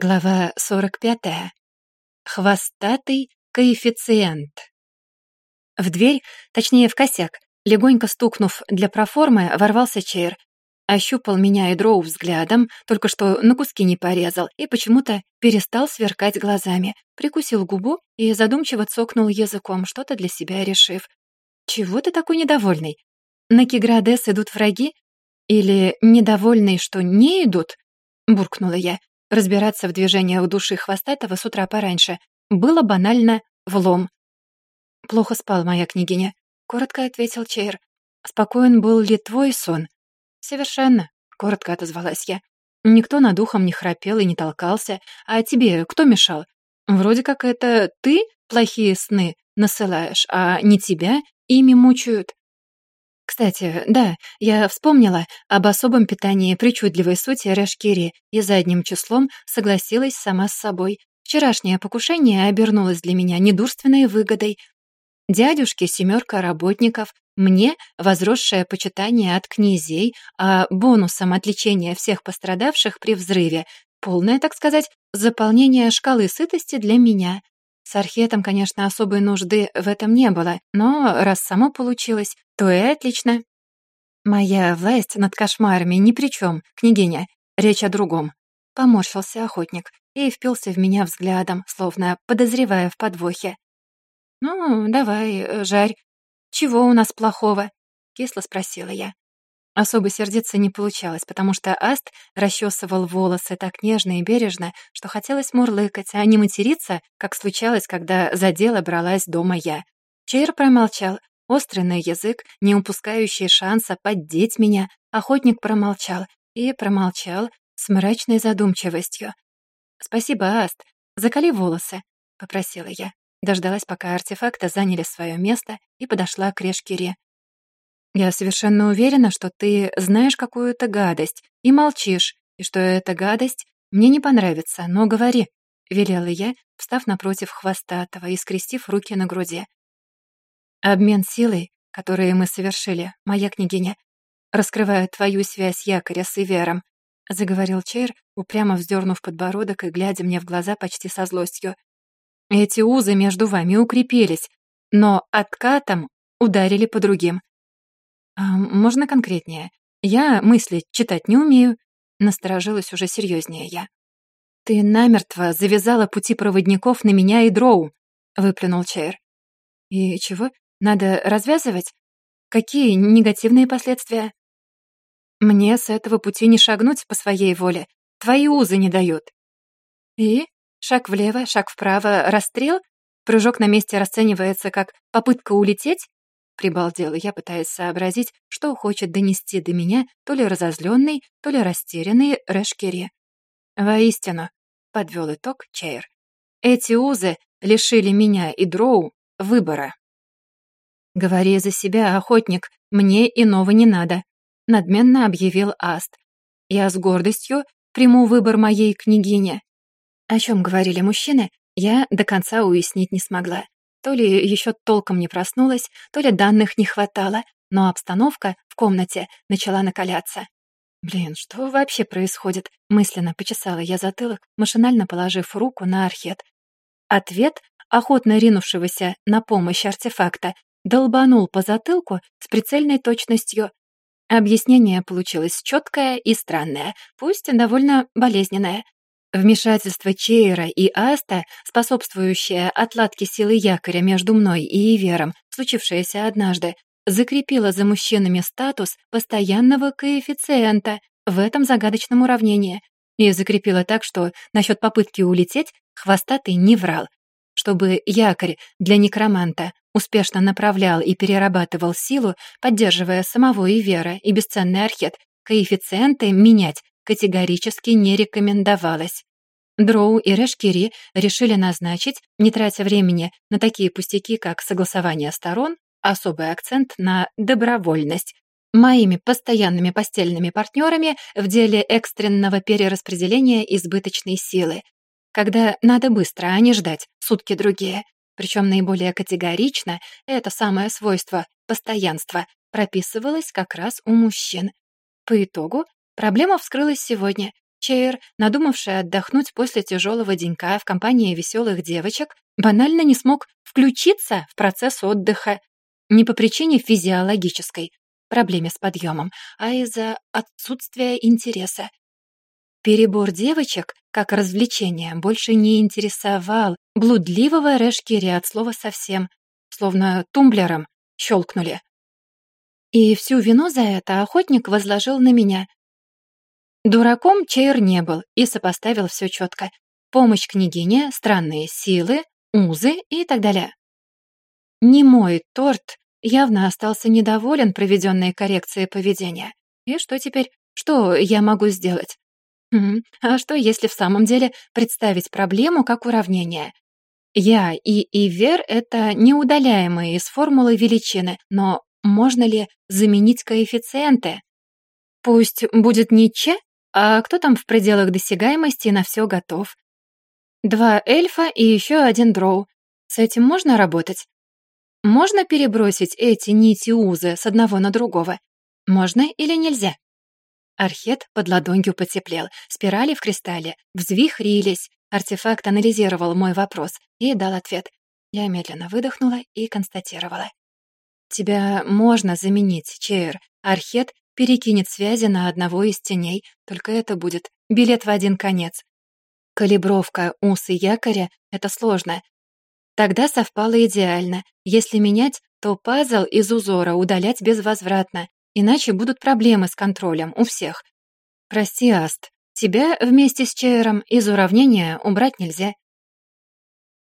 Глава 45. Хвостатый коэффициент. В дверь, точнее в косяк, легонько стукнув для проформы, ворвался Чейр. Ощупал меня и дроу взглядом, только что на куски не порезал, и почему-то перестал сверкать глазами. Прикусил губу и задумчиво цокнул языком, что-то для себя решив. «Чего ты такой недовольный? На Киградес идут враги? Или недовольный, что не идут?» — буркнула я. Разбираться в движениях души Хвостатого с утра пораньше было банально влом. «Плохо спал моя княгиня», — коротко ответил Чейр. «Спокоен был ли твой сон?» «Совершенно», — коротко отозвалась я. «Никто над ухом не храпел и не толкался. А тебе кто мешал? Вроде как это ты плохие сны насылаешь, а не тебя ими мучают». Кстати, да, я вспомнила об особом питании причудливой сути Рашкири и задним числом согласилась сама с собой. Вчерашнее покушение обернулось для меня недурственной выгодой. Дядюшке семерка работников, мне возросшее почитание от князей, а бонусом от всех пострадавших при взрыве — полное, так сказать, заполнение шкалы сытости для меня. С архетом, конечно, особой нужды в этом не было, но раз само получилось, то и отлично. «Моя власть над кошмарами ни при чем, княгиня. Речь о другом». Поморщился охотник и впился в меня взглядом, словно подозревая в подвохе. «Ну, давай, э, жарь. Чего у нас плохого?» — кисло спросила я. Особо сердиться не получалось, потому что Аст расчесывал волосы так нежно и бережно, что хотелось мурлыкать, а не материться, как случалось, когда за дело бралась дома я. Чейр промолчал. Острый на язык, не упускающий шанса поддеть меня, охотник промолчал. И промолчал с мрачной задумчивостью. «Спасибо, Аст. Закали волосы», — попросила я. Дождалась, пока артефакты заняли свое место и подошла к Решкире. Я совершенно уверена, что ты знаешь какую-то гадость и молчишь, и что эта гадость мне не понравится, но говори», — велела я, встав напротив Хвостатого и скрестив руки на груди. «Обмен силой, который мы совершили, моя княгиня, раскрывая твою связь якоря с Ивером», — заговорил Чейр, упрямо вздернув подбородок и глядя мне в глаза почти со злостью. «Эти узы между вами укрепились, но откатом ударили по другим. Можно конкретнее? Я мысли читать не умею», — насторожилась уже серьезнее я. «Ты намертво завязала пути проводников на меня и Дроу», — выплюнул Чейр. «И чего? Надо развязывать? Какие негативные последствия?» «Мне с этого пути не шагнуть по своей воле. Твои узы не дают». «И? Шаг влево, шаг вправо, расстрел? Прыжок на месте расценивается как попытка улететь? Прибалдела я, пытаясь сообразить, что хочет донести до меня то ли разозленный, то ли растерянный Решкири. «Воистину», — подвел итог Чейр, — «эти узы лишили меня и Дроу выбора». «Говори за себя, охотник, мне иного не надо», — надменно объявил Аст. «Я с гордостью приму выбор моей княгини». О чем говорили мужчины, я до конца уяснить не смогла. То ли еще толком не проснулась, то ли данных не хватало, но обстановка в комнате начала накаляться. «Блин, что вообще происходит?» Мысленно почесала я затылок, машинально положив руку на архет. Ответ, охотно ринувшегося на помощь артефакта, долбанул по затылку с прицельной точностью. Объяснение получилось четкое и странное, пусть и довольно болезненное. Вмешательство Чейра и Аста, способствующее отладке силы якоря между мной и Ивером, случившееся однажды, закрепило за мужчинами статус постоянного коэффициента в этом загадочном уравнении и закрепило так, что насчет попытки улететь хвостатый не врал. Чтобы якорь для некроманта успешно направлял и перерабатывал силу, поддерживая самого Ивера и бесценный архет, коэффициенты менять категорически не рекомендовалось. Дроу и Решкири решили назначить, не тратя времени на такие пустяки, как согласование сторон, особый акцент на добровольность. Моими постоянными постельными партнерами в деле экстренного перераспределения избыточной силы, когда надо быстро, а не ждать сутки-другие. Причем наиболее категорично это самое свойство, постоянства прописывалось как раз у мужчин. По итогу Проблема вскрылась сегодня. Чейр, надумавший отдохнуть после тяжелого денька в компании веселых девочек, банально не смог включиться в процесс отдыха не по причине физиологической, проблеме с подъемом, а из-за отсутствия интереса. Перебор девочек, как развлечение, больше не интересовал блудливого Решкири от слова совсем, словно тумблером щелкнули. И всю вину за это охотник возложил на меня, Дураком Чейр не был и сопоставил все четко. Помощь княгине, странные силы, узы и так далее. Не мой торт явно остался недоволен проведенной коррекцией поведения. И что теперь? Что я могу сделать? Хм, а что, если в самом деле представить проблему как уравнение? Я и Ивер — это неудаляемые из формулы величины, но можно ли заменить коэффициенты? Пусть будет не Ч, а кто там в пределах досягаемости на все готов? Два эльфа и еще один дроу. С этим можно работать? Можно перебросить эти нити узы с одного на другого? Можно или нельзя? Архет под ладонью потеплел, спирали в кристалле, взвихрились. Артефакт анализировал мой вопрос и дал ответ. Я медленно выдохнула и констатировала. «Тебя можно заменить, Чейр. Архет перекинет связи на одного из теней, только это будет билет в один конец. Калибровка ус и якоря — это сложно. Тогда совпало идеально. Если менять, то пазл из узора удалять безвозвратно, иначе будут проблемы с контролем у всех. Прости, Аст, тебя вместе с Чейром из уравнения убрать нельзя.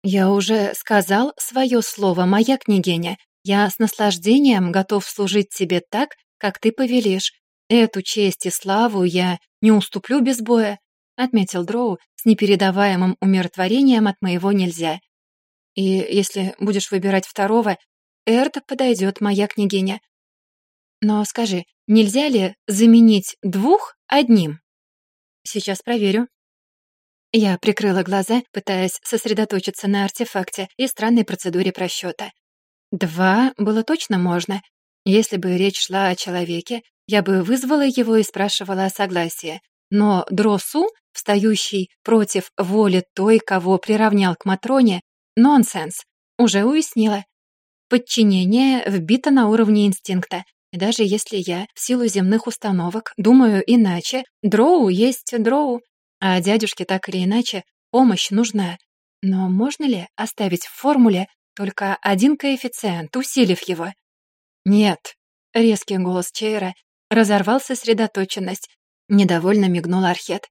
Я уже сказал свое слово, моя княгиня. Я с наслаждением готов служить тебе так, как ты повелишь. Эту честь и славу я не уступлю без боя», — отметил Дроу с непередаваемым умиротворением от моего нельзя. «И если будешь выбирать второго, Эрта подойдет, моя княгиня. Но скажи, нельзя ли заменить двух одним?» «Сейчас проверю», я прикрыла глаза, пытаясь сосредоточиться на артефакте и странной процедуре просчета. Два было точно можно, если бы речь шла о человеке, я бы вызвала его и спрашивала о согласии. Но Дросу, встающий против воли той, кого приравнял к Матроне, нонсенс, уже уяснила. Подчинение вбито на уровне инстинкта. И даже если я, в силу земных установок, думаю иначе, дроу есть дроу, а дядюшке так или иначе помощь нужна. Но можно ли оставить в формуле только один коэффициент, усилив его? «Нет!» — резкий голос Чейра разорвал сосредоточенность. Недовольно мигнул Архет.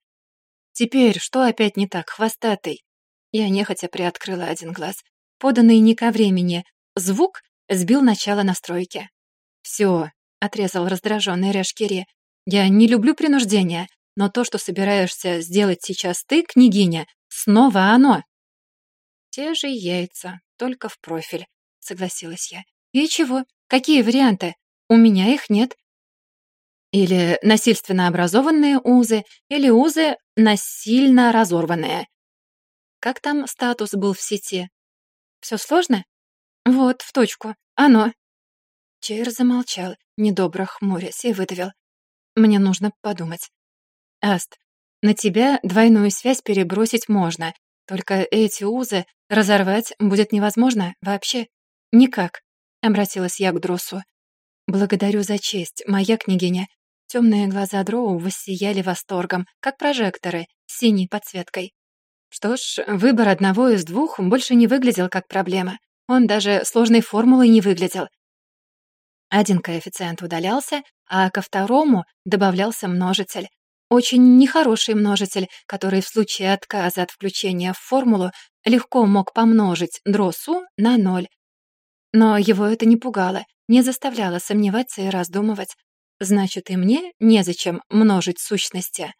«Теперь что опять не так, хвостатый?» Я нехотя приоткрыла один глаз. Поданный не ко времени звук сбил начало настройки. «Все», — отрезал раздраженный Решкири, — «я не люблю принуждения, но то, что собираешься сделать сейчас ты, княгиня, снова оно». «Те же яйца, только в профиль», — согласилась я. «И чего? Какие варианты? У меня их нет. Или насильственно образованные узы, или узы насильно разорванные. Как там статус был в сети? Все сложно? Вот, в точку. Оно. Чейр замолчал, недобро хмурясь, и выдавил. Мне нужно подумать. Аст, на тебя двойную связь перебросить можно, только эти узы разорвать будет невозможно вообще. Никак. — обратилась я к Дросу. «Благодарю за честь, моя княгиня». Темные глаза Дроу воссияли восторгом, как прожекторы, с синей подсветкой. Что ж, выбор одного из двух больше не выглядел как проблема. Он даже сложной формулой не выглядел. Один коэффициент удалялся, а ко второму добавлялся множитель. Очень нехороший множитель, который в случае отказа от включения в формулу легко мог помножить дросу на ноль, но его это не пугало, не заставляло сомневаться и раздумывать. Значит, и мне незачем множить сущности.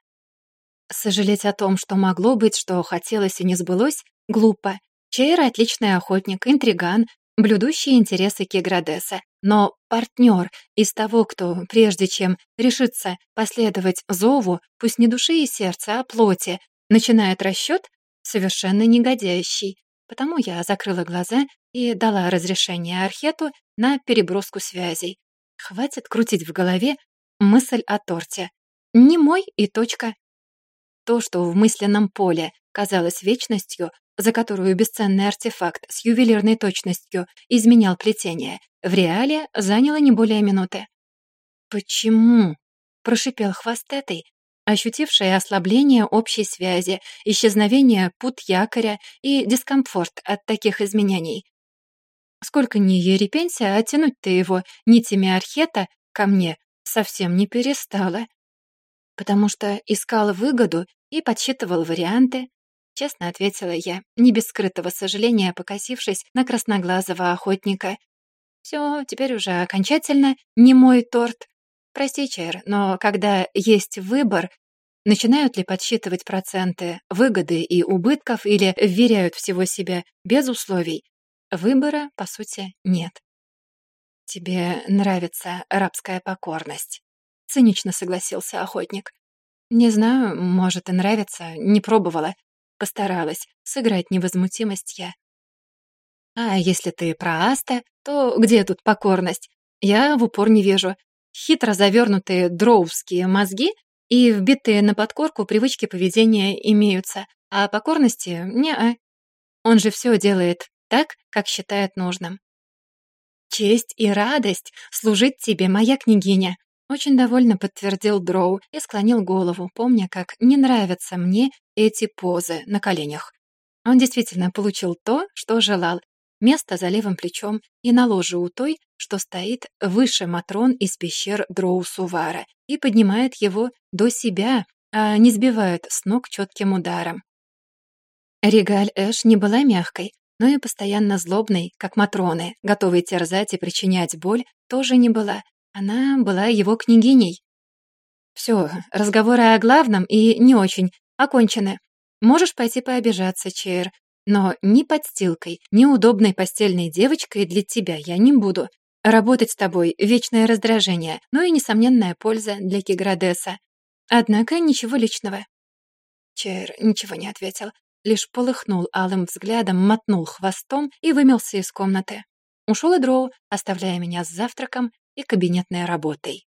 Сожалеть о том, что могло быть, что хотелось и не сбылось, глупо. Чейра — отличный охотник, интриган, блюдущий интересы Кеградеса. Но партнер из того, кто, прежде чем решится последовать зову, пусть не души и сердца, а плоти, начинает расчет, совершенно негодящий. Потому я закрыла глаза и дала разрешение Архету на переброску связей. Хватит крутить в голове мысль о торте. Не мой и точка. То, что в мысленном поле казалось вечностью, за которую бесценный артефакт с ювелирной точностью изменял плетение, в реале заняло не более минуты. «Почему?» — прошипел хвостетый, ощутившая ослабление общей связи, исчезновение пут якоря и дискомфорт от таких изменений. Сколько ни ерепенься, а тянуть-то его нитями архета ко мне совсем не перестала. Потому что искала выгоду и подсчитывал варианты. Честно ответила я, не без скрытого сожаления, покосившись на красноглазого охотника. Все, теперь уже окончательно не мой торт. Прости, Чер, но когда есть выбор, начинают ли подсчитывать проценты выгоды и убытков или вверяют всего себя без условий, Выбора, по сути, нет. «Тебе нравится рабская покорность», — цинично согласился охотник. «Не знаю, может и нравится, не пробовала. Постаралась сыграть невозмутимость я. А если ты про Аста, то где тут покорность? Я в упор не вижу. Хитро завернутые дроувские мозги и вбитые на подкорку привычки поведения имеются, а покорности — не-а. Он же все делает так, как считает нужным. «Честь и радость служить тебе, моя княгиня!» Очень довольно подтвердил Дроу и склонил голову, помня, как не нравятся мне эти позы на коленях. Он действительно получил то, что желал. Место за левым плечом и на ложе у той, что стоит выше Матрон из пещер Дроу-Сувара и поднимает его до себя, а не сбивает с ног четким ударом. Регаль Эш не была мягкой, но и постоянно злобной, как Матроны, готовой терзать и причинять боль, тоже не была. Она была его княгиней. Все, разговоры о главном и не очень окончены. Можешь пойти пообижаться, Чейр, но ни подстилкой, ни удобной постельной девочкой для тебя я не буду. Работать с тобой — вечное раздражение, но и несомненная польза для Киградеса. Однако ничего личного». Чейр ничего не ответил лишь полыхнул алым взглядом, мотнул хвостом и вымелся из комнаты. Ушел и Дроу, оставляя меня с завтраком и кабинетной работой.